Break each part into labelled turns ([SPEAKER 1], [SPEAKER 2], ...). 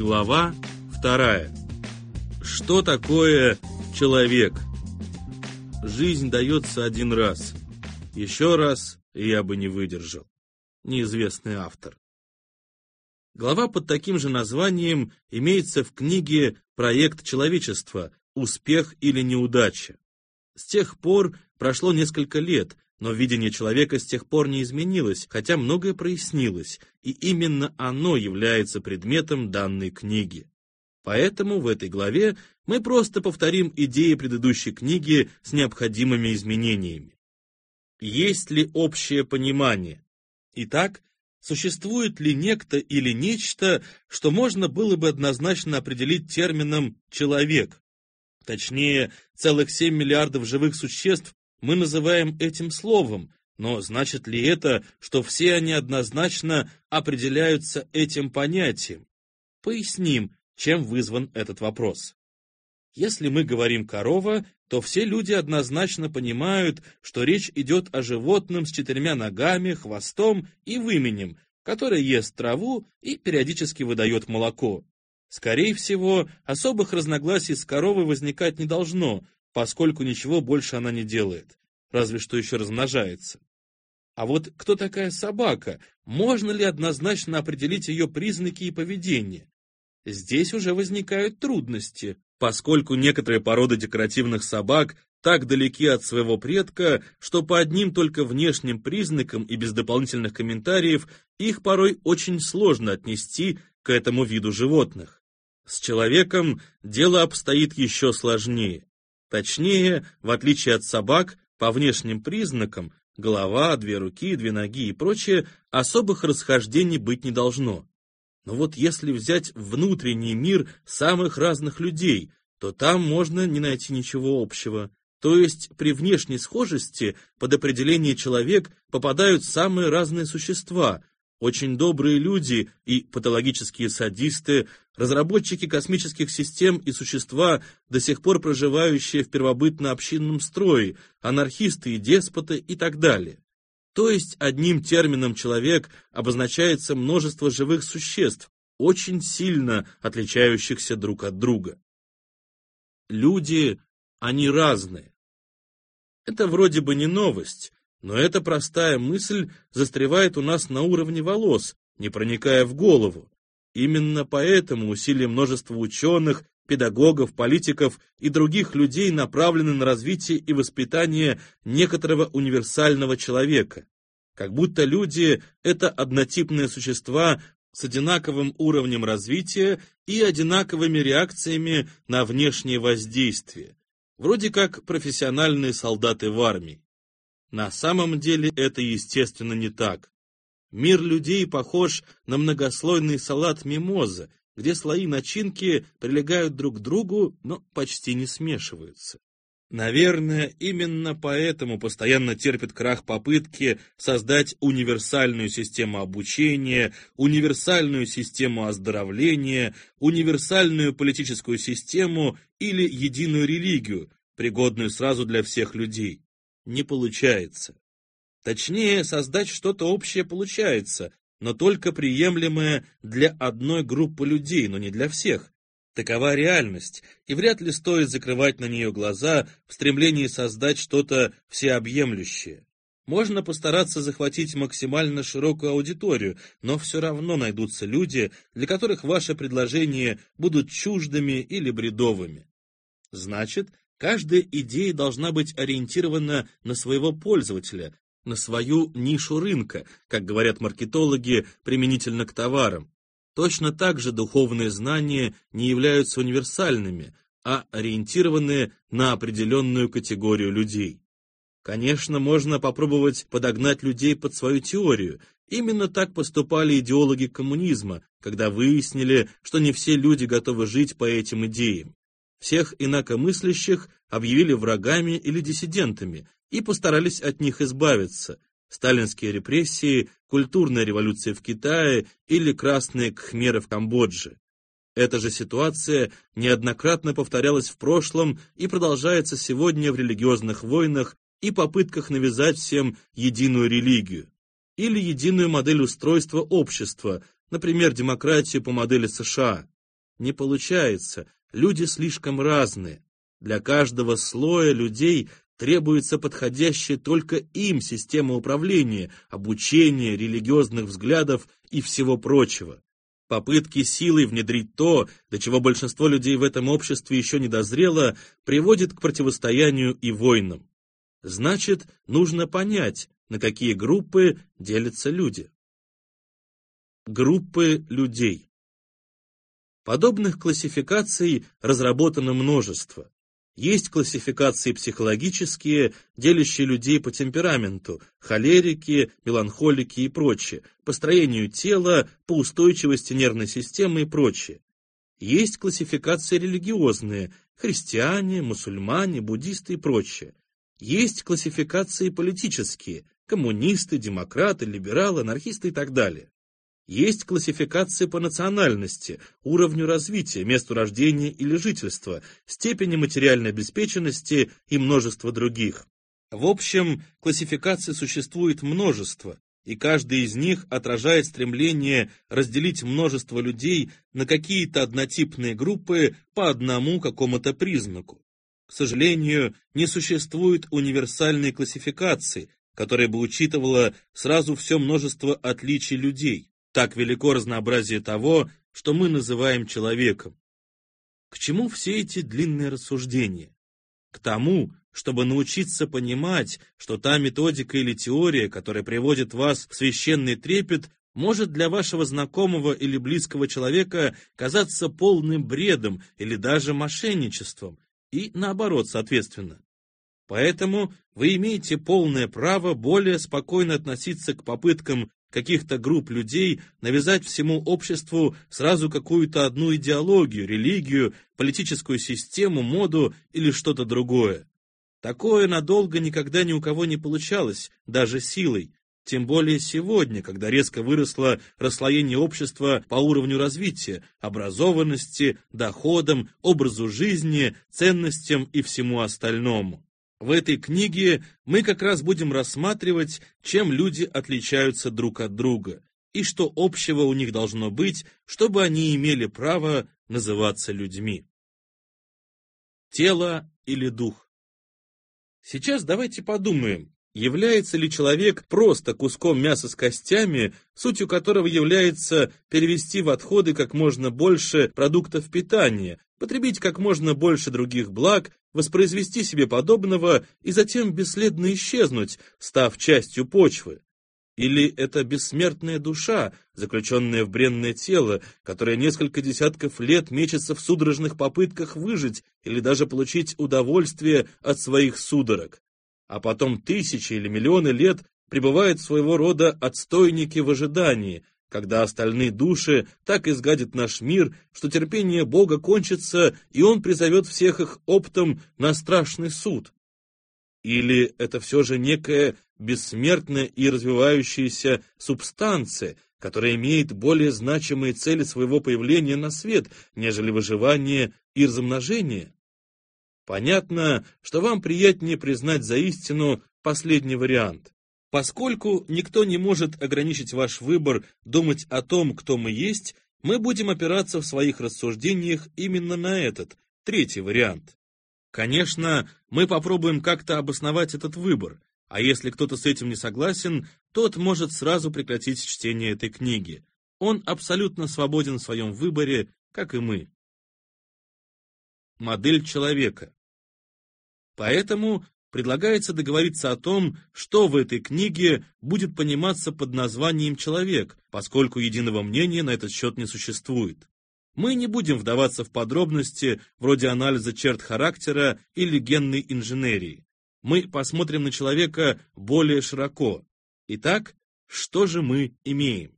[SPEAKER 1] Глава вторая. Что такое человек? Жизнь дается один раз. Еще раз я бы не выдержал. Неизвестный автор. Глава под таким же названием имеется в книге «Проект человечества. Успех или неудача». С тех пор прошло несколько лет, но видение человека с тех пор не изменилось, хотя многое прояснилось, и именно оно является предметом данной книги. Поэтому в этой главе мы просто повторим идеи предыдущей книги с необходимыми изменениями. Есть ли общее понимание? Итак, существует ли некто или нечто, что можно было бы однозначно определить термином «человек»? Точнее, целых 7 миллиардов живых существ мы называем этим словом, но значит ли это, что все они однозначно определяются этим понятием? Поясним, чем вызван этот вопрос. Если мы говорим «корова», то все люди однозначно понимают, что речь идет о животном с четырьмя ногами, хвостом и выменем, которое ест траву и периодически выдает молоко. Скорее всего, особых разногласий с коровой возникать не должно, поскольку ничего больше она не делает, разве что еще размножается. А вот кто такая собака? Можно ли однозначно определить ее признаки и поведение? Здесь уже возникают трудности, поскольку некоторые породы декоративных собак так далеки от своего предка, что по одним только внешним признакам и без дополнительных комментариев их порой очень сложно отнести к этому виду животных. С человеком дело обстоит еще сложнее. Точнее, в отличие от собак, по внешним признакам, голова, две руки, две ноги и прочее, особых расхождений быть не должно. Но вот если взять внутренний мир самых разных людей, то там можно не найти ничего общего. То есть при внешней схожести под определение человек попадают самые разные существа, очень добрые люди и патологические садисты, разработчики космических систем и существа, до сих пор проживающие в первобытно-общинном строе, анархисты и деспоты и так далее. То есть одним термином «человек» обозначается множество живых существ, очень сильно отличающихся друг от друга. Люди, они разные. Это вроде бы не новость, но эта простая мысль застревает у нас на уровне волос, не проникая в голову. Именно поэтому усилия множества ученых, педагогов, политиков и других людей направлены на развитие и воспитание некоторого универсального человека. Как будто люди — это однотипные существа с одинаковым уровнем развития и одинаковыми реакциями на внешнее воздействие, вроде как профессиональные солдаты в армии. На самом деле это, естественно, не так. Мир людей похож на многослойный салат мимоза, где слои начинки прилегают друг к другу, но почти не смешиваются. Наверное, именно поэтому постоянно терпит крах попытки создать универсальную систему обучения, универсальную систему оздоровления, универсальную политическую систему или единую религию, пригодную сразу для всех людей не получается. Точнее, создать что-то общее получается, но только приемлемое для одной группы людей, но не для всех. Такова реальность, и вряд ли стоит закрывать на нее глаза в стремлении создать что-то всеобъемлющее. Можно постараться захватить максимально широкую аудиторию, но все равно найдутся люди, для которых ваши предложения будут чуждыми или бредовыми. Значит, Каждая идея должна быть ориентирована на своего пользователя, на свою нишу рынка, как говорят маркетологи, применительно к товарам. Точно так же духовные знания не являются универсальными, а ориентированы на определенную категорию людей. Конечно, можно попробовать подогнать людей под свою теорию. Именно так поступали идеологи коммунизма, когда выяснили, что не все люди готовы жить по этим идеям. Всех инакомыслящих объявили врагами или диссидентами и постарались от них избавиться. Сталинские репрессии, культурная революция в Китае или красные кхмеры в Камбодже. Эта же ситуация неоднократно повторялась в прошлом и продолжается сегодня в религиозных войнах и попытках навязать всем единую религию или единую модель устройства общества, например, демократию по модели США. Не получается, люди слишком разные. Для каждого слоя людей требуется подходящая только им система управления, обучения, религиозных взглядов и всего прочего. Попытки силой внедрить то, до чего большинство людей в этом обществе еще не дозрело, приводит к противостоянию и войнам. Значит, нужно понять, на какие группы делятся люди. Группы людей. Подобных классификаций разработано множество. Есть классификации психологические, делящие людей по темпераменту, холерики, меланхолики и прочее, по строению тела, по устойчивости нервной системы и прочее. Есть классификации религиозные, христиане, мусульмане, буддисты и прочее. Есть классификации политические, коммунисты, демократы, либералы, анархисты и так далее. Есть классификации по национальности, уровню развития, месту рождения или жительства, степени материальной обеспеченности и множество других. В общем, классификаций существует множество, и каждый из них отражает стремление разделить множество людей на какие-то однотипные группы по одному какому-то признаку. К сожалению, не существует универсальной классификации, которая бы учитывала сразу все множество отличий людей. Так велико разнообразие того, что мы называем человеком. К чему все эти длинные рассуждения? К тому, чтобы научиться понимать, что та методика или теория, которая приводит вас в священный трепет, может для вашего знакомого или близкого человека казаться полным бредом или даже мошенничеством, и наоборот, соответственно. Поэтому вы имеете полное право более спокойно относиться к попыткам каких-то групп людей навязать всему обществу сразу какую-то одну идеологию, религию, политическую систему, моду или что-то другое. Такое надолго никогда ни у кого не получалось, даже силой. Тем более сегодня, когда резко выросло расслоение общества по уровню развития, образованности, доходам, образу жизни, ценностям и всему остальному. В этой книге мы как раз будем рассматривать, чем люди отличаются друг от друга, и что общего у них должно быть, чтобы они имели право называться людьми. Тело или дух? Сейчас давайте подумаем, является ли человек просто куском мяса с костями, сутью которого является перевести в отходы как можно больше продуктов питания, потребить как можно больше других благ, воспроизвести себе подобного и затем бесследно исчезнуть, став частью почвы? Или это бессмертная душа, заключенная в бренное тело, которая несколько десятков лет мечется в судорожных попытках выжить или даже получить удовольствие от своих судорог? А потом тысячи или миллионы лет пребывает своего рода отстойники в ожидании, когда остальные души так изгадят наш мир, что терпение Бога кончится, и Он призовет всех их оптом на страшный суд. Или это все же некая бессмертная и развивающаяся субстанция, которая имеет более значимые цели своего появления на свет, нежели выживание и размножение? Понятно, что вам приятнее признать за истину последний вариант. Поскольку никто не может ограничить ваш выбор думать о том, кто мы есть, мы будем опираться в своих рассуждениях именно на этот, третий вариант. Конечно, мы попробуем как-то обосновать этот выбор, а если кто-то с этим не согласен, тот может сразу прекратить чтение этой книги. Он абсолютно свободен в своем выборе, как и мы. Модель человека. Поэтому предлагается договориться о том, что в этой книге будет пониматься под названием «человек», поскольку единого мнения на этот счет не существует. Мы не будем вдаваться в подробности вроде анализа черт характера или генной инженерии. Мы посмотрим на человека более широко. Итак, что же мы имеем?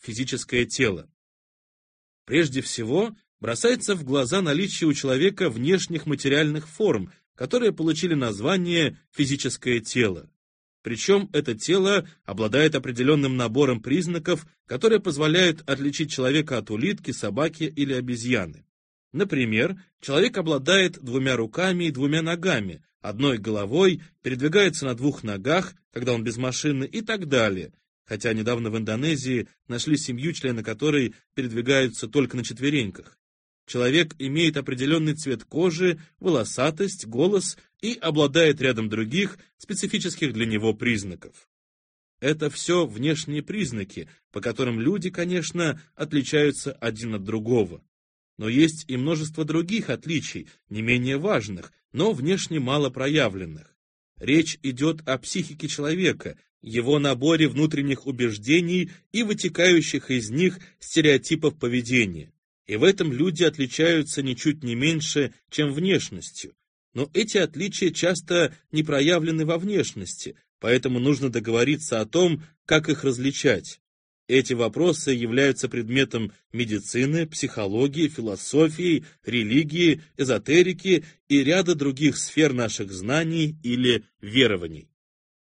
[SPEAKER 1] Физическое тело. Прежде всего, бросается в глаза наличие у человека внешних материальных форм, которые получили название «физическое тело». Причем это тело обладает определенным набором признаков, которые позволяют отличить человека от улитки, собаки или обезьяны. Например, человек обладает двумя руками и двумя ногами, одной головой, передвигается на двух ногах, когда он без машины и так далее. хотя недавно в Индонезии нашли семью, члены которой передвигаются только на четвереньках. Человек имеет определенный цвет кожи, волосатость, голос и обладает рядом других специфических для него признаков. Это все внешние признаки, по которым люди, конечно, отличаются один от другого. Но есть и множество других отличий, не менее важных, но внешне мало проявленных. Речь идет о психике человека, его наборе внутренних убеждений и вытекающих из них стереотипов поведения. И в этом люди отличаются ничуть не меньше, чем внешностью. Но эти отличия часто не проявлены во внешности, поэтому нужно договориться о том, как их различать. Эти вопросы являются предметом медицины, психологии, философии, религии, эзотерики и ряда других сфер наших знаний или верований.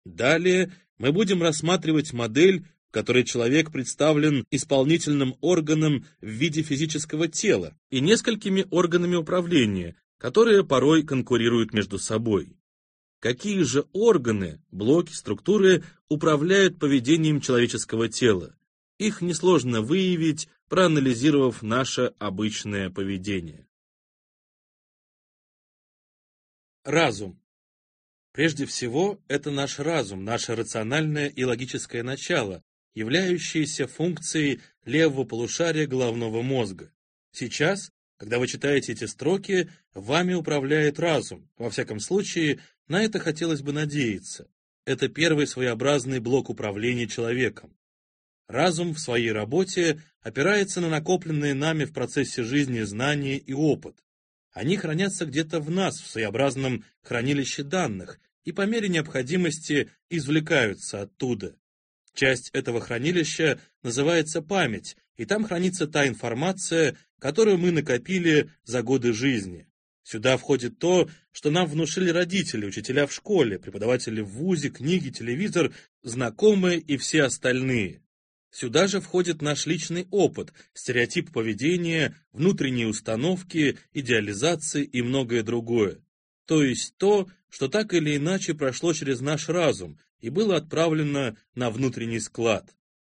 [SPEAKER 1] Далее мы будем рассматривать модель, в которой человек представлен исполнительным органом в виде физического тела и несколькими органами управления, которые порой конкурируют между собой. Какие же органы, блоки, структуры управляют поведением человеческого тела? Их несложно выявить, проанализировав наше обычное поведение. Разум. Прежде всего, это наш разум, наше рациональное и логическое начало, являющееся функцией левого полушария головного мозга. Сейчас, когда вы читаете эти строки, вами управляет разум. Во всяком случае, на это хотелось бы надеяться. Это первый своеобразный блок управления человеком. Разум в своей работе опирается на накопленные нами в процессе жизни знания и опыт. Они хранятся где-то в нас, в своеобразном хранилище данных, и по мере необходимости извлекаются оттуда. Часть этого хранилища называется память, и там хранится та информация, которую мы накопили за годы жизни. Сюда входит то, что нам внушили родители, учителя в школе, преподаватели в вузе, книги, телевизор, знакомые и все остальные. Сюда же входит наш личный опыт, стереотип поведения, внутренние установки, идеализации и многое другое. То есть то, что так или иначе прошло через наш разум и было отправлено на внутренний склад.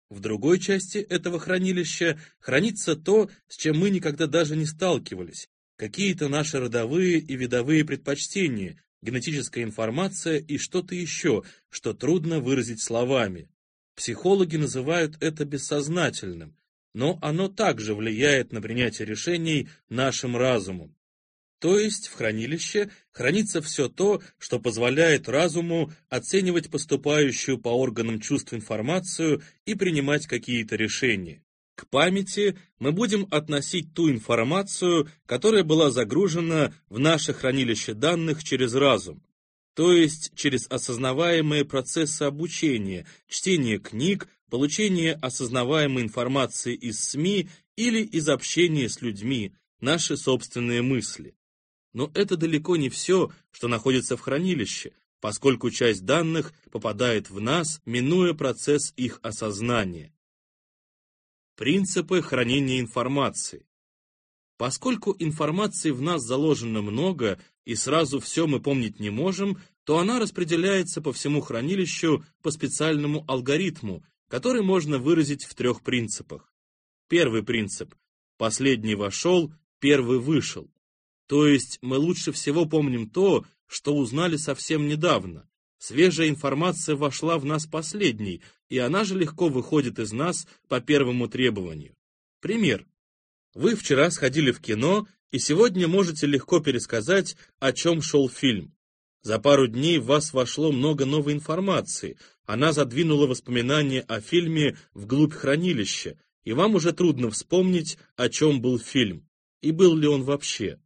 [SPEAKER 1] В другой части этого хранилища хранится то, с чем мы никогда даже не сталкивались, какие-то наши родовые и видовые предпочтения, генетическая информация и что-то еще, что трудно выразить словами. Психологи называют это бессознательным, но оно также влияет на принятие решений нашим разумом. То есть в хранилище хранится все то, что позволяет разуму оценивать поступающую по органам чувств информацию и принимать какие-то решения. К памяти мы будем относить ту информацию, которая была загружена в наше хранилище данных через разум, то есть через осознаваемые процессы обучения, чтение книг, получение осознаваемой информации из СМИ или из общения с людьми, наши собственные мысли. Но это далеко не все, что находится в хранилище, поскольку часть данных попадает в нас, минуя процесс их осознания. Принципы хранения информации. Поскольку информации в нас заложено много, и сразу все мы помнить не можем, то она распределяется по всему хранилищу по специальному алгоритму, который можно выразить в трех принципах. Первый принцип – последний вошел, первый вышел. То есть мы лучше всего помним то, что узнали совсем недавно. Свежая информация вошла в нас последней, и она же легко выходит из нас по первому требованию. Пример. Вы вчера сходили в кино, и сегодня можете легко пересказать, о чем шел фильм. За пару дней в вас вошло много новой информации, она задвинула воспоминания о фильме вглубь хранилища, и вам уже трудно вспомнить, о чем был фильм, и был ли он вообще.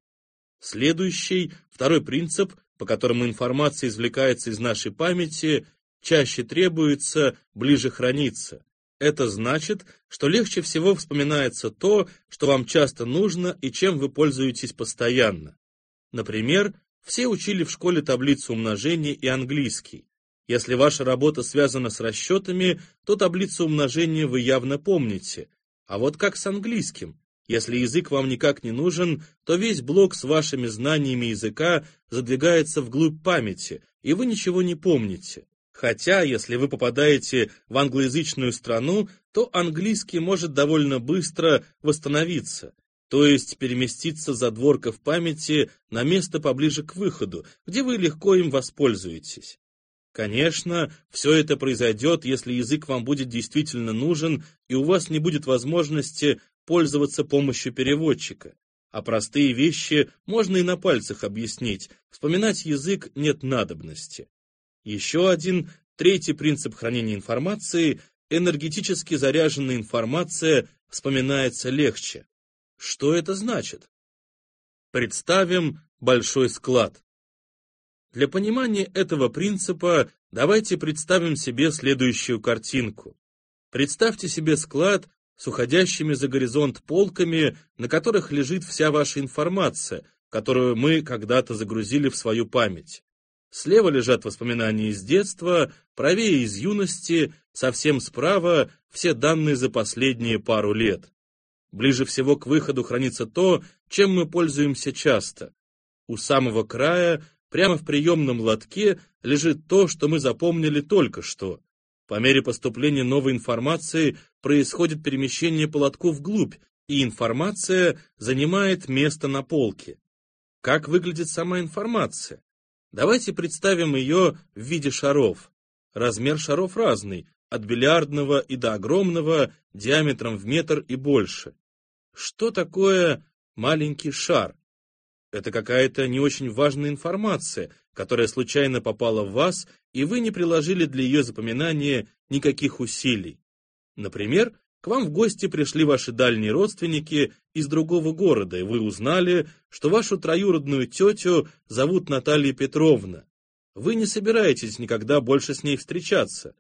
[SPEAKER 1] Следующий, второй принцип, по которому информация извлекается из нашей памяти, чаще требуется, ближе хранится. Это значит, что легче всего вспоминается то, что вам часто нужно и чем вы пользуетесь постоянно. Например, все учили в школе таблицу умножения и английский. Если ваша работа связана с расчетами, то таблицу умножения вы явно помните. А вот как с английским? Если язык вам никак не нужен, то весь блок с вашими знаниями языка задвигается вглубь памяти, и вы ничего не помните. Хотя, если вы попадаете в англоязычную страну, то английский может довольно быстро восстановиться, то есть переместиться за дворка в памяти на место поближе к выходу, где вы легко им воспользуетесь. Конечно, все это произойдет, если язык вам будет действительно нужен, и у вас не будет возможности пользоваться помощью переводчика. А простые вещи можно и на пальцах объяснить, вспоминать язык нет надобности. Еще один, третий принцип хранения информации – энергетически заряженная информация вспоминается легче. Что это значит? Представим большой склад. Для понимания этого принципа давайте представим себе следующую картинку. Представьте себе склад с уходящими за горизонт полками, на которых лежит вся ваша информация, которую мы когда-то загрузили в свою память. Слева лежат воспоминания из детства, правее из юности, совсем справа все данные за последние пару лет. Ближе всего к выходу хранится то, чем мы пользуемся часто. У самого края, прямо в приемном лотке, лежит то, что мы запомнили только что. По мере поступления новой информации происходит перемещение по лотку вглубь, и информация занимает место на полке. Как выглядит сама информация? Давайте представим ее в виде шаров. Размер шаров разный, от бильярдного и до огромного, диаметром в метр и больше. Что такое маленький шар? Это какая-то не очень важная информация, которая случайно попала в вас, и вы не приложили для ее запоминания никаких усилий. Например, к вам в гости пришли ваши дальние родственники из другого города, и вы узнали, что вашу троюродную тетю зовут Наталья Петровна. Вы не собираетесь никогда больше с ней встречаться.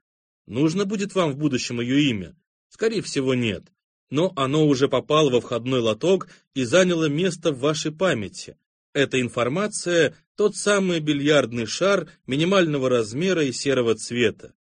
[SPEAKER 1] Нужно будет вам в будущем ее имя? Скорее всего, нет. Но оно уже попало во входной лоток и заняло место в вашей памяти. Эта информация – тот самый бильярдный шар минимального размера и серого цвета.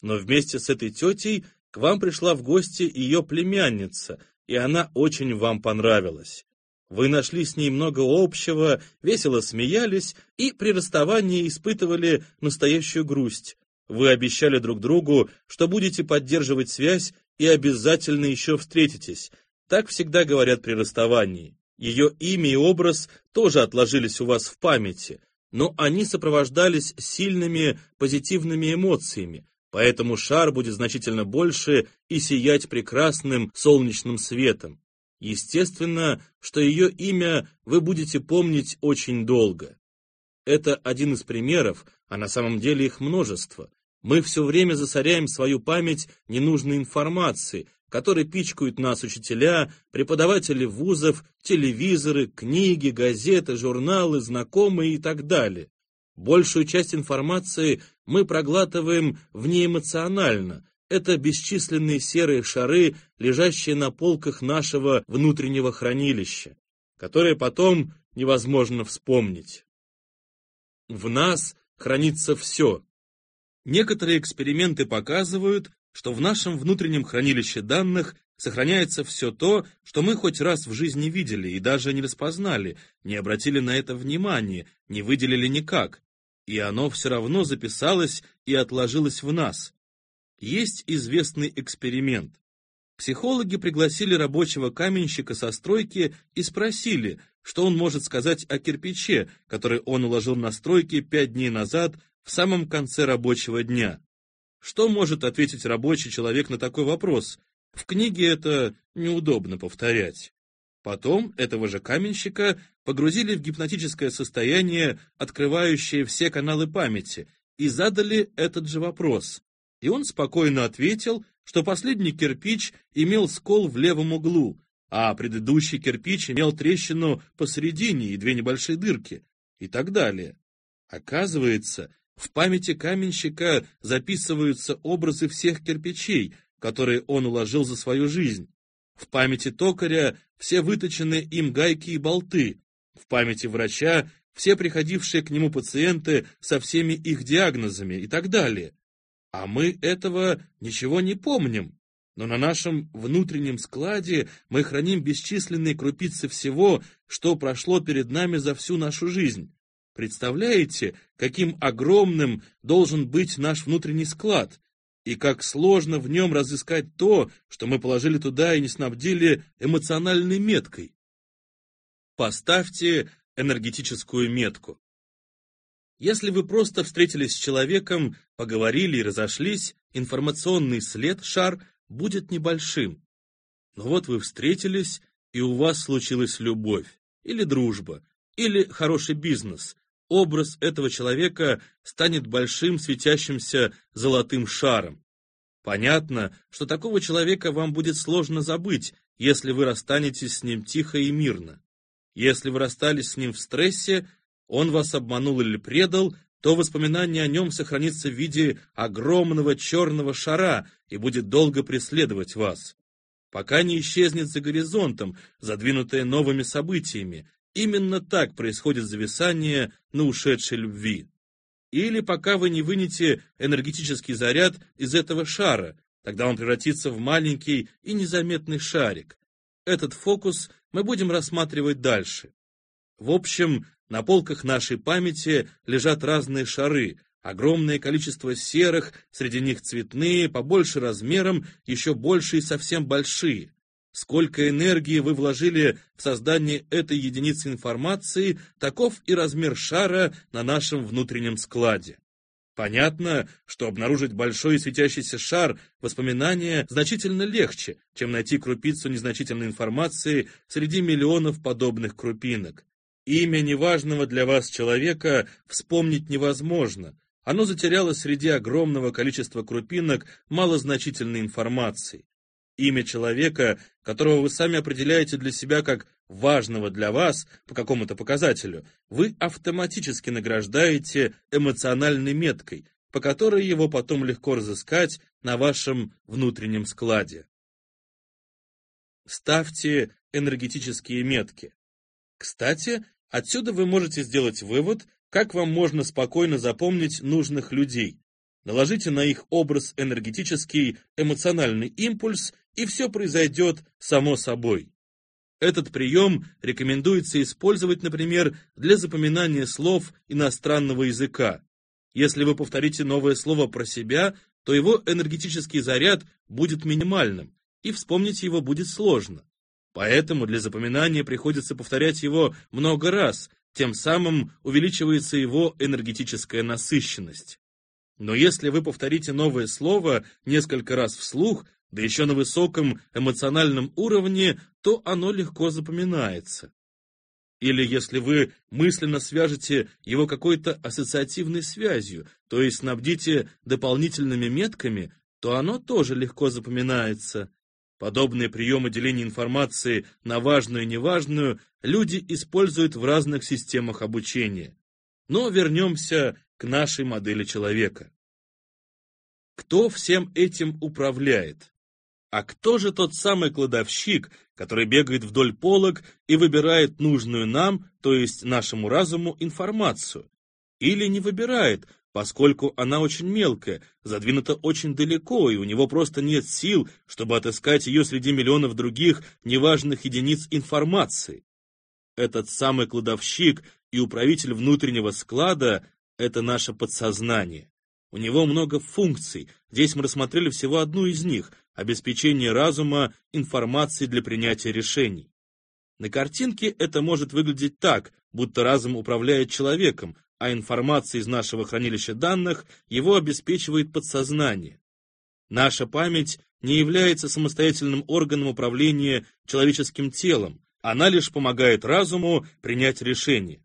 [SPEAKER 1] Но вместе с этой тетей – к вам пришла в гости ее племянница, и она очень вам понравилась. Вы нашли с ней много общего, весело смеялись и при расставании испытывали настоящую грусть. Вы обещали друг другу, что будете поддерживать связь и обязательно еще встретитесь. Так всегда говорят при расставании. Ее имя и образ тоже отложились у вас в памяти, но они сопровождались сильными позитивными эмоциями, поэтому шар будет значительно больше и сиять прекрасным солнечным светом. Естественно, что ее имя вы будете помнить очень долго. Это один из примеров, а на самом деле их множество. Мы все время засоряем свою память ненужной информацией, которой пичкают нас учителя, преподаватели вузов, телевизоры, книги, газеты, журналы, знакомые и так далее. Большую часть информации мы проглатываем внеэмоционально. Это бесчисленные серые шары, лежащие на полках нашего внутреннего хранилища, которые потом невозможно вспомнить. В нас хранится все. Некоторые эксперименты показывают, что в нашем внутреннем хранилище данных сохраняется все то, что мы хоть раз в жизни видели и даже не распознали, не обратили на это внимания, не выделили никак и оно все равно записалось и отложилось в нас. Есть известный эксперимент. Психологи пригласили рабочего каменщика со стройки и спросили, что он может сказать о кирпиче, который он уложил на стройке пять дней назад в самом конце рабочего дня. Что может ответить рабочий человек на такой вопрос? В книге это неудобно повторять. Потом этого же каменщика погрузили в гипнотическое состояние, открывающее все каналы памяти, и задали этот же вопрос. И он спокойно ответил, что последний кирпич имел скол в левом углу, а предыдущий кирпич имел трещину посередине и две небольшие дырки, и так далее. Оказывается, в памяти каменщика записываются образы всех кирпичей, которые он уложил за свою жизнь. В памяти токаря все выточенные им гайки и болты. В памяти врача все приходившие к нему пациенты со всеми их диагнозами и так далее. А мы этого ничего не помним. Но на нашем внутреннем складе мы храним бесчисленные крупицы всего, что прошло перед нами за всю нашу жизнь. Представляете, каким огромным должен быть наш внутренний склад, и как сложно в нем разыскать то, что мы положили туда и не снабдили эмоциональной меткой. Поставьте энергетическую метку. Если вы просто встретились с человеком, поговорили и разошлись, информационный след, шар, будет небольшим. Но вот вы встретились, и у вас случилась любовь, или дружба, или хороший бизнес. Образ этого человека станет большим светящимся золотым шаром. Понятно, что такого человека вам будет сложно забыть, если вы расстанетесь с ним тихо и мирно. Если вы расстались с ним в стрессе, он вас обманул или предал, то воспоминание о нем сохранится в виде огромного черного шара и будет долго преследовать вас. Пока не исчезнет за горизонтом, задвинутое новыми событиями. Именно так происходит зависание на ушедшей любви. Или пока вы не вынете энергетический заряд из этого шара, тогда он превратится в маленький и незаметный шарик. Этот фокус мы будем рассматривать дальше. В общем, на полках нашей памяти лежат разные шары, огромное количество серых, среди них цветные, побольше размером, еще больше и совсем большие. Сколько энергии вы вложили в создание этой единицы информации, таков и размер шара на нашем внутреннем складе. Понятно, что обнаружить большой светящийся шар воспоминания значительно легче, чем найти крупицу незначительной информации среди миллионов подобных крупинок. Имя неважного для вас человека вспомнить невозможно. Оно затерялось среди огромного количества крупинок малозначительной информации. Имя человека, которого вы сами определяете для себя как важного для вас по какому-то показателю, вы автоматически награждаете эмоциональной меткой, по которой его потом легко разыскать на вашем внутреннем складе. Ставьте энергетические метки. Кстати, Отсюда вы можете сделать вывод, как вам можно спокойно запомнить нужных людей. Наложите на их образ энергетический, эмоциональный импульс, и все произойдет само собой. Этот прием рекомендуется использовать, например, для запоминания слов иностранного языка. Если вы повторите новое слово про себя, то его энергетический заряд будет минимальным, и вспомнить его будет сложно. Поэтому для запоминания приходится повторять его много раз, тем самым увеличивается его энергетическая насыщенность. Но если вы повторите новое слово несколько раз вслух, да еще на высоком эмоциональном уровне, то оно легко запоминается. Или если вы мысленно свяжете его какой-то ассоциативной связью, то есть снабдите дополнительными метками, то оно тоже легко запоминается. Подобные приемы деления информации на важную и неважную люди используют в разных системах обучения. Но вернемся к нашей модели человека. Кто всем этим управляет? А кто же тот самый кладовщик, который бегает вдоль полок и выбирает нужную нам, то есть нашему разуму, информацию? Или не выбирает, поскольку она очень мелкая, задвинута очень далеко, и у него просто нет сил, чтобы отыскать ее среди миллионов других неважных единиц информации. Этот самый кладовщик и управитель внутреннего склада — это наше подсознание. У него много функций, здесь мы рассмотрели всего одну из них — обеспечение разума информацией для принятия решений. На картинке это может выглядеть так, будто разум управляет человеком, а информация из нашего хранилища данных его обеспечивает подсознание. Наша память не является самостоятельным органом управления человеческим телом, она лишь помогает разуму принять решение.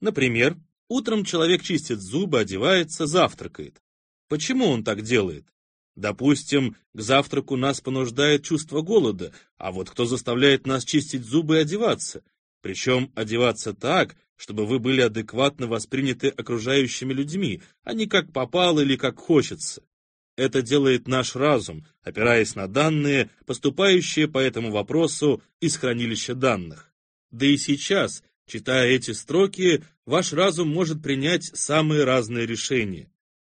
[SPEAKER 1] Например, утром человек чистит зубы, одевается, завтракает. Почему он так делает? Допустим, к завтраку нас понуждает чувство голода, а вот кто заставляет нас чистить зубы и одеваться? Причем одеваться так, чтобы вы были адекватно восприняты окружающими людьми, а не как попало или как хочется. Это делает наш разум, опираясь на данные, поступающие по этому вопросу из хранилища данных. Да и сейчас, читая эти строки, ваш разум может принять самые разные решения.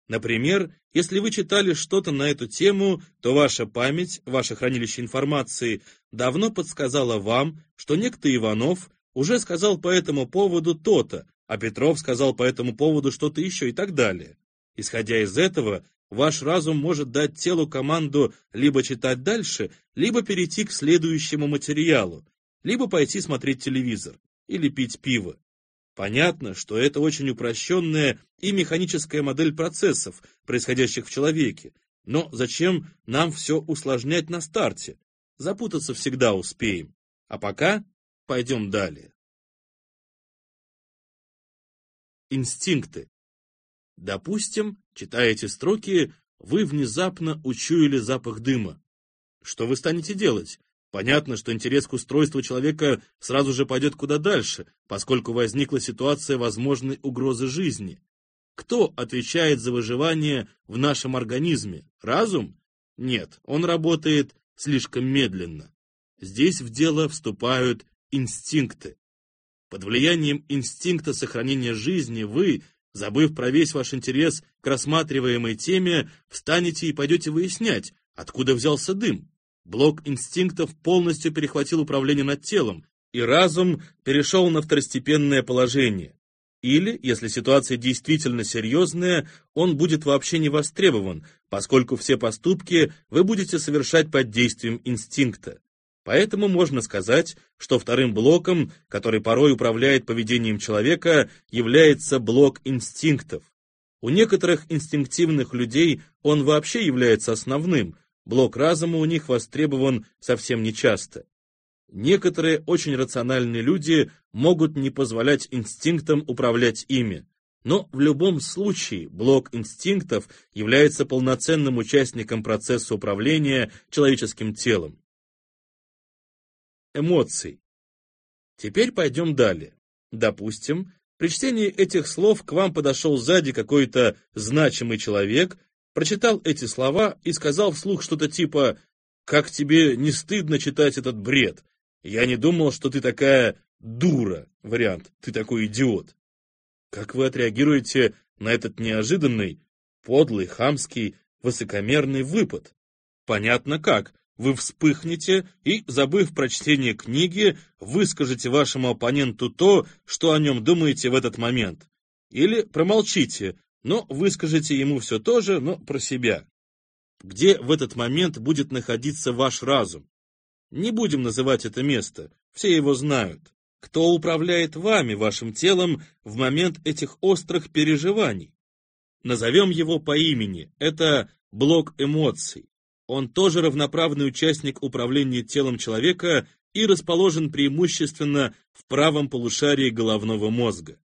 [SPEAKER 1] Например, если вы читали что-то на эту тему, то ваша память, ваше хранилище информации, давно подсказала вам, что некто Иванов уже сказал по этому поводу то-то, а Петров сказал по этому поводу что-то еще и так далее. Исходя из этого, ваш разум может дать телу команду либо читать дальше, либо перейти к следующему материалу, либо пойти смотреть телевизор или пить пиво. Понятно, что это очень упрощенная и механическая модель процессов, происходящих в человеке, но зачем нам все усложнять на старте? Запутаться всегда успеем. А пока пойдем далее. Инстинкты. Допустим, читая эти строки, вы внезапно учуяли запах дыма. Что вы станете делать? Понятно, что интерес к устройству человека сразу же пойдет куда дальше, поскольку возникла ситуация возможной угрозы жизни. Кто отвечает за выживание в нашем организме? Разум? Нет, он работает слишком медленно. Здесь в дело вступают инстинкты. Под влиянием инстинкта сохранения жизни вы, забыв про весь ваш интерес к рассматриваемой теме, встанете и пойдете выяснять, откуда взялся дым. Блок инстинктов полностью перехватил управление над телом, и разум перешел на второстепенное положение. Или, если ситуация действительно серьезная, он будет вообще не востребован, поскольку все поступки вы будете совершать под действием инстинкта. Поэтому можно сказать, что вторым блоком, который порой управляет поведением человека, является блок инстинктов. У некоторых инстинктивных людей он вообще является основным, блок разума у них востребован совсем нечасто. Некоторые очень рациональные люди могут не позволять инстинктам управлять ими, но в любом случае блок инстинктов является полноценным участником процесса управления человеческим телом эмоций. Теперь пойдем далее. Допустим, при чтении этих слов к вам подошел сзади какой-то значимый человек, прочитал эти слова и сказал вслух что-то типа «Как тебе не стыдно читать этот бред? Я не думал, что ты такая дура». Вариант «Ты такой идиот». Как вы отреагируете на этот неожиданный, подлый, хамский, высокомерный выпад? Понятно как вы вспыхнете и, забыв прочтение книги, выскажете вашему оппоненту то, что о нем думаете в этот момент. Или промолчите, но выскажете ему все то же, но про себя. Где в этот момент будет находиться ваш разум? Не будем называть это место, все его знают. Кто управляет вами, вашим телом, в момент этих острых переживаний? Назовем его по имени, это блок эмоций. Он тоже равноправный участник управления телом человека и расположен преимущественно в правом полушарии головного мозга.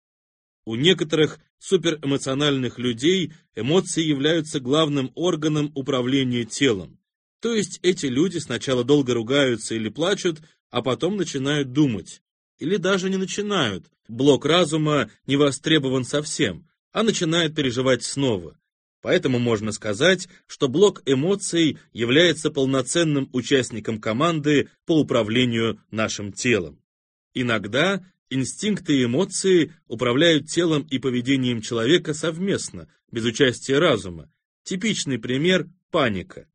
[SPEAKER 1] У некоторых суперэмоциональных людей эмоции являются главным органом управления телом. То есть эти люди сначала долго ругаются или плачут, а потом начинают думать. Или даже не начинают, блок разума не востребован совсем, а начинает переживать снова. Поэтому можно сказать, что блок эмоций является полноценным участником команды по управлению нашим телом. Иногда инстинкты и эмоции управляют телом и поведением человека совместно, без участия разума. Типичный пример – паника.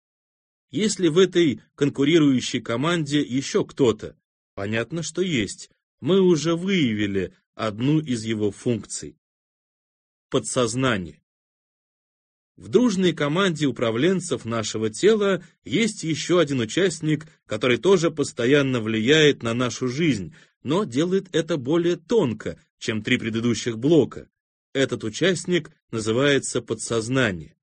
[SPEAKER 1] Если в этой конкурирующей команде еще кто-то, понятно, что есть, мы уже выявили одну из его функций. Подсознание. В дружной команде управленцев нашего тела есть еще один участник, который тоже постоянно влияет на нашу жизнь, но делает это более тонко, чем три предыдущих блока. Этот участник называется подсознание.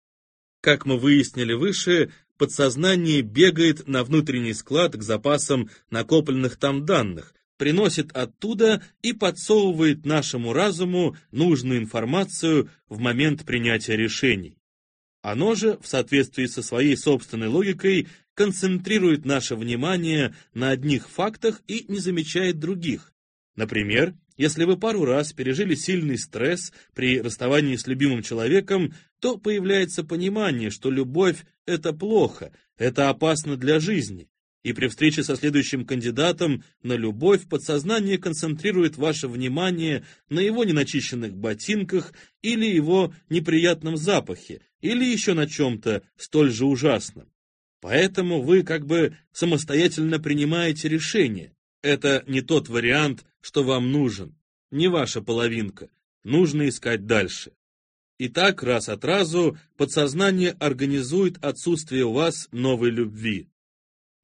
[SPEAKER 1] Как мы выяснили выше, подсознание бегает на внутренний склад к запасам накопленных там данных, приносит оттуда и подсовывает нашему разуму нужную информацию в момент принятия решений. Оно же, в соответствии со своей собственной логикой, концентрирует наше внимание на одних фактах и не замечает других. Например, если вы пару раз пережили сильный стресс при расставании с любимым человеком, то появляется понимание, что любовь – это плохо, это опасно для жизни. И при встрече со следующим кандидатом на любовь подсознание концентрирует ваше внимание на его неначищенных ботинках или его неприятном запахе, или еще на чем-то столь же ужасном. Поэтому вы как бы самостоятельно принимаете решение. Это не тот вариант, что вам нужен, не ваша половинка. нужно искать дальше. И так раз от разу подсознание организует отсутствие у вас новой любви.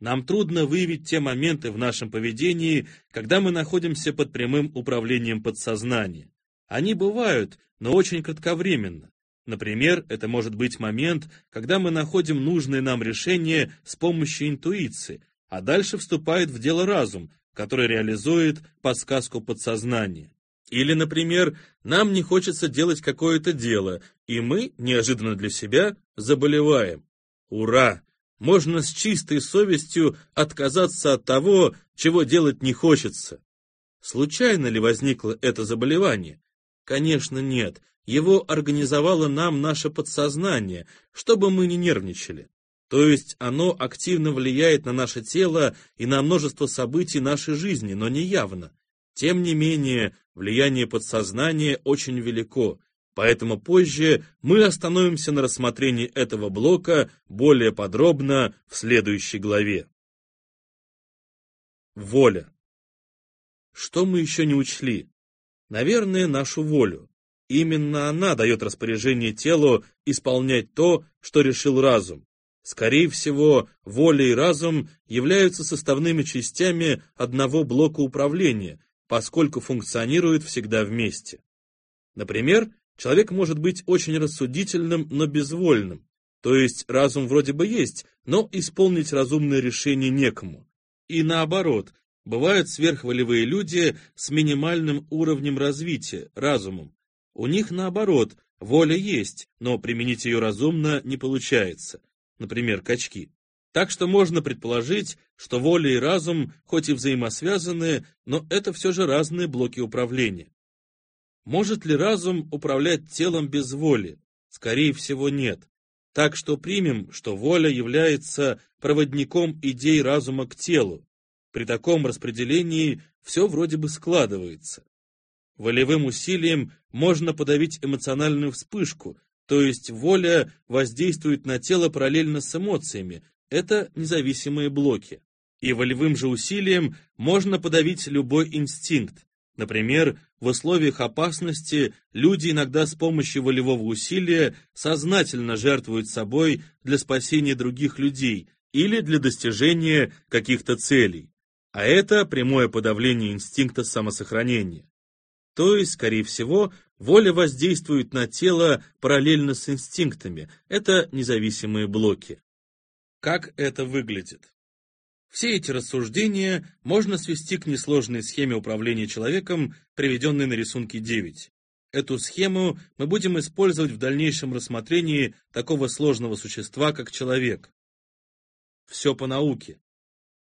[SPEAKER 1] Нам трудно выявить те моменты в нашем поведении, когда мы находимся под прямым управлением подсознания. Они бывают, но очень кратковременно. Например, это может быть момент, когда мы находим нужное нам решение с помощью интуиции, а дальше вступает в дело разум, который реализует подсказку подсознания. Или, например, нам не хочется делать какое-то дело, и мы, неожиданно для себя, заболеваем. Ура! Можно с чистой совестью отказаться от того, чего делать не хочется. Случайно ли возникло это заболевание? Конечно, нет. Его организовало нам наше подсознание, чтобы мы не нервничали. То есть оно активно влияет на наше тело и на множество событий нашей жизни, но не явно. Тем не менее, влияние подсознания очень велико, поэтому позже мы остановимся на рассмотрении этого блока более подробно в следующей главе. Воля. Что мы еще не учли? Наверное, нашу волю. Именно она дает распоряжение телу исполнять то, что решил разум. Скорее всего, воля и разум являются составными частями одного блока управления, поскольку функционируют всегда вместе. Например, человек может быть очень рассудительным, но безвольным, то есть разум вроде бы есть, но исполнить разумное решение некому. И наоборот, Бывают сверхволевые люди с минимальным уровнем развития, разумом. У них наоборот, воля есть, но применить ее разумно не получается. Например, качки. Так что можно предположить, что воля и разум, хоть и взаимосвязаны, но это все же разные блоки управления. Может ли разум управлять телом без воли? Скорее всего, нет. Так что примем, что воля является проводником идей разума к телу, при таком распределении все вроде бы складывается. Волевым усилием можно подавить эмоциональную вспышку, то есть воля воздействует на тело параллельно с эмоциями, это независимые блоки. И волевым же усилием можно подавить любой инстинкт. Например, в условиях опасности люди иногда с помощью волевого усилия сознательно жертвуют собой для спасения других людей или для достижения каких-то целей а это прямое подавление инстинкта самосохранения. То есть, скорее всего, воля воздействует на тело параллельно с инстинктами, это независимые блоки. Как это выглядит? Все эти рассуждения можно свести к несложной схеме управления человеком, приведенной на рисунке 9. Эту схему мы будем использовать в дальнейшем рассмотрении такого сложного существа, как человек. Все по науке.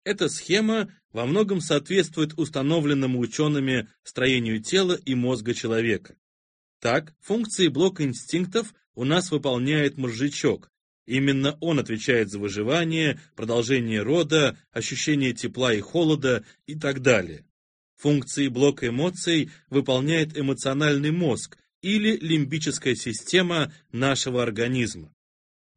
[SPEAKER 1] Эта схема во многом соответствует установленному учеными строению тела и мозга человека. Так, функции блока инстинктов у нас выполняет мозжечок. Именно он отвечает за выживание, продолжение рода, ощущение тепла и холода и так далее. Функции блока эмоций выполняет эмоциональный мозг или лимбическая система нашего организма.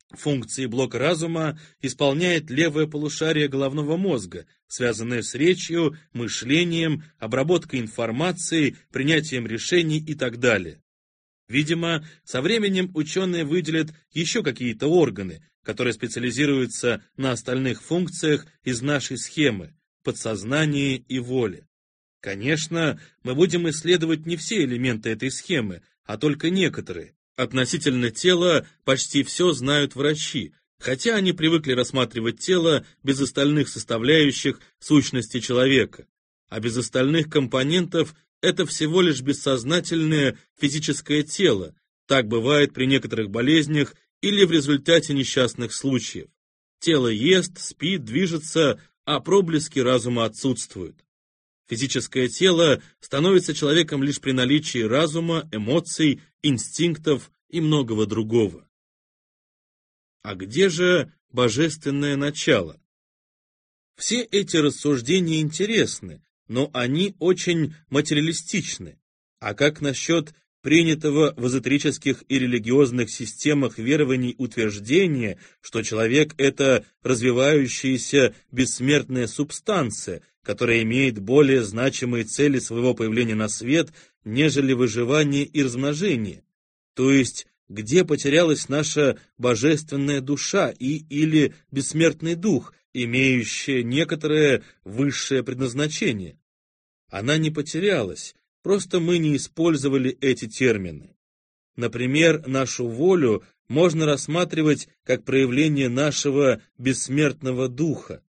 [SPEAKER 1] Функции блока разума исполняет левое полушарие головного мозга, связанное с речью, мышлением, обработкой информации, принятием решений и так далее. Видимо, со временем ученые выделят еще какие-то органы, которые специализируются на остальных функциях из нашей схемы – подсознании и воле. Конечно, мы будем исследовать не все элементы этой схемы, а только некоторые, Относительно тела почти все знают врачи, хотя они привыкли рассматривать тело без остальных составляющих сущности человека. А без остальных компонентов это всего лишь бессознательное физическое тело. Так бывает при некоторых болезнях или в результате несчастных случаев. Тело ест, спит, движется, а проблески разума отсутствуют. Физическое тело становится человеком лишь при наличии разума, эмоций, инстинктов и многого другого. А где же божественное начало? Все эти рассуждения интересны, но они очень материалистичны. А как насчет принятого в эзотерических и религиозных системах верований утверждения, что человек — это развивающаяся бессмертная субстанция, которая имеет более значимые цели своего появления на свет, нежели выживание и размножение, то есть где потерялась наша божественная душа и или бессмертный дух, имеющая некоторое высшее предназначение. Она не потерялась, просто мы не использовали эти термины. Например, нашу волю можно рассматривать как проявление нашего бессмертного духа.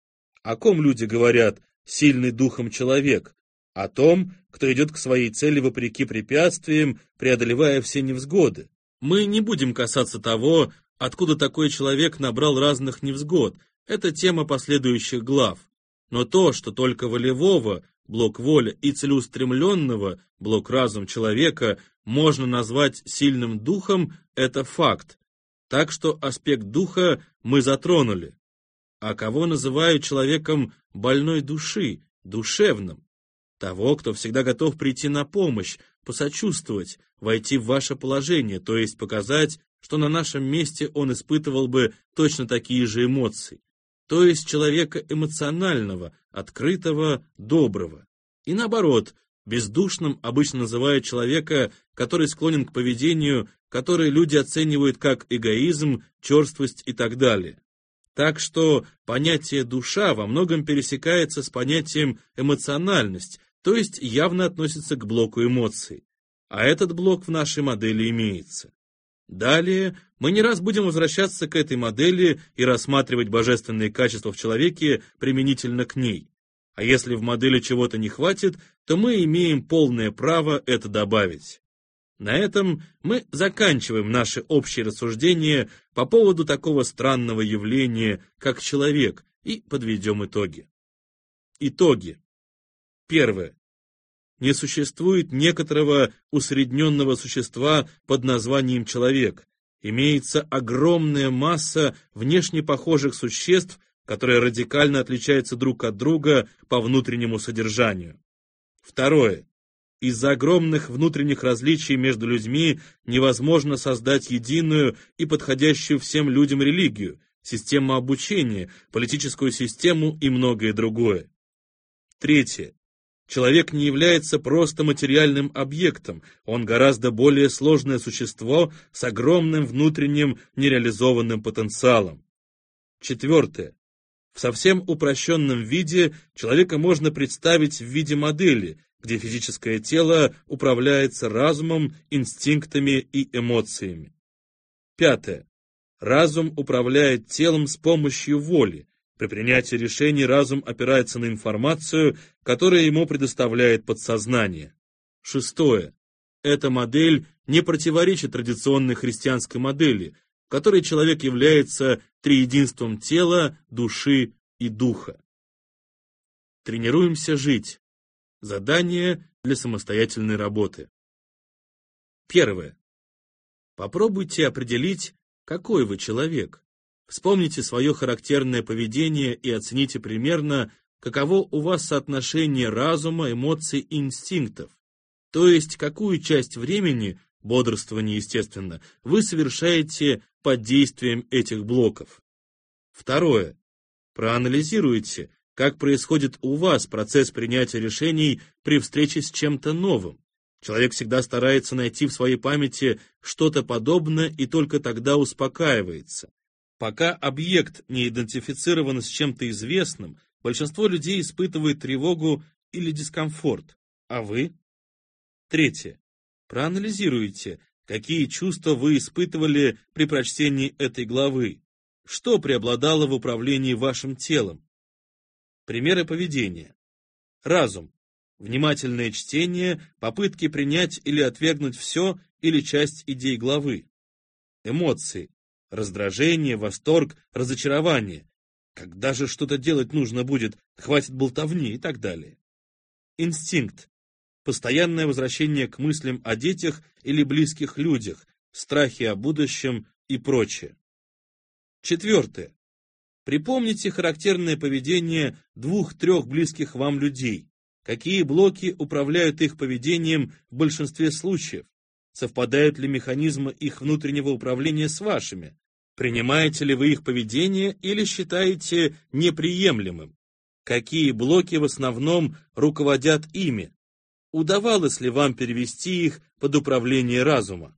[SPEAKER 1] О ком люди говорят «сильный духом человек»? О том, кто идет к своей цели вопреки препятствиям, преодолевая все невзгоды. Мы не будем касаться того, откуда такой человек набрал разных невзгод, это тема последующих глав. Но то, что только волевого, блок воля, и целеустремленного, блок разум человека, можно назвать сильным духом, это факт. Так что аспект духа мы затронули. А кого называют человеком больной души, душевным? Того, кто всегда готов прийти на помощь, посочувствовать, войти в ваше положение, то есть показать, что на нашем месте он испытывал бы точно такие же эмоции. То есть человека эмоционального, открытого, доброго. И наоборот, бездушным обычно называют человека, который склонен к поведению, которое люди оценивают как эгоизм, черствость и так далее. Так что понятие «душа» во многом пересекается с понятием «эмоциональность», то есть явно относится к блоку эмоций. А этот блок в нашей модели имеется. Далее мы не раз будем возвращаться к этой модели и рассматривать божественные качества в человеке применительно к ней. А если в модели чего-то не хватит, то мы имеем полное право это добавить. На этом мы заканчиваем наше общее рассуждение по поводу такого странного явления, как человек, и подведем итоги. Итоги. Первое. Не существует некоторого усредненного существа под названием человек. Имеется огромная масса внешне похожих существ, которые радикально отличаются друг от друга по внутреннему содержанию. Второе. Из-за огромных внутренних различий между людьми невозможно создать единую и подходящую всем людям религию, систему обучения, политическую систему и многое другое. Третье. Человек не является просто материальным объектом, он гораздо более сложное существо с огромным внутренним нереализованным потенциалом. Четвертое. В совсем упрощенном виде человека можно представить в виде модели, где физическое тело управляется разумом, инстинктами и эмоциями. Пятое. Разум управляет телом с помощью воли, при принятии решений разум опирается на информацию, которую ему предоставляет подсознание. Шестое. Эта модель не противоречит традиционной христианской модели, в которой человек является триединством тела, души и духа. Тренируемся жить. Задание для самостоятельной работы. Первое. Попробуйте определить, какой вы человек. Вспомните свое характерное поведение и оцените примерно, каково у вас соотношение разума, эмоций и инстинктов. То есть, какую часть времени, бодрствование, естественно, вы совершаете под действием этих блоков. Второе. Проанализируйте, как происходит у вас процесс принятия решений при встрече с чем-то новым. Человек всегда старается найти в своей памяти что-то подобное и только тогда успокаивается. Пока объект не идентифицирован с чем-то известным, большинство людей испытывает тревогу или дискомфорт. А вы? Третье. Проанализируйте, какие чувства вы испытывали при прочтении этой главы. Что преобладало в управлении вашим телом? Примеры поведения. Разум. Внимательное чтение, попытки принять или отвергнуть все или часть идей главы. Эмоции Раздражение, восторг, разочарование. Когда же что-то делать нужно будет, хватит болтовни и так далее. Инстинкт. Постоянное возвращение к мыслям о детях или близких людях, страхи о будущем и прочее. Четвертое. Припомните характерное поведение двух-трех близких вам людей. Какие блоки управляют их поведением в большинстве случаев? Совпадают ли механизмы их внутреннего управления с вашими? Принимаете ли вы их поведение или считаете неприемлемым? Какие блоки в основном руководят ими? Удавалось ли вам перевести их под управление разума?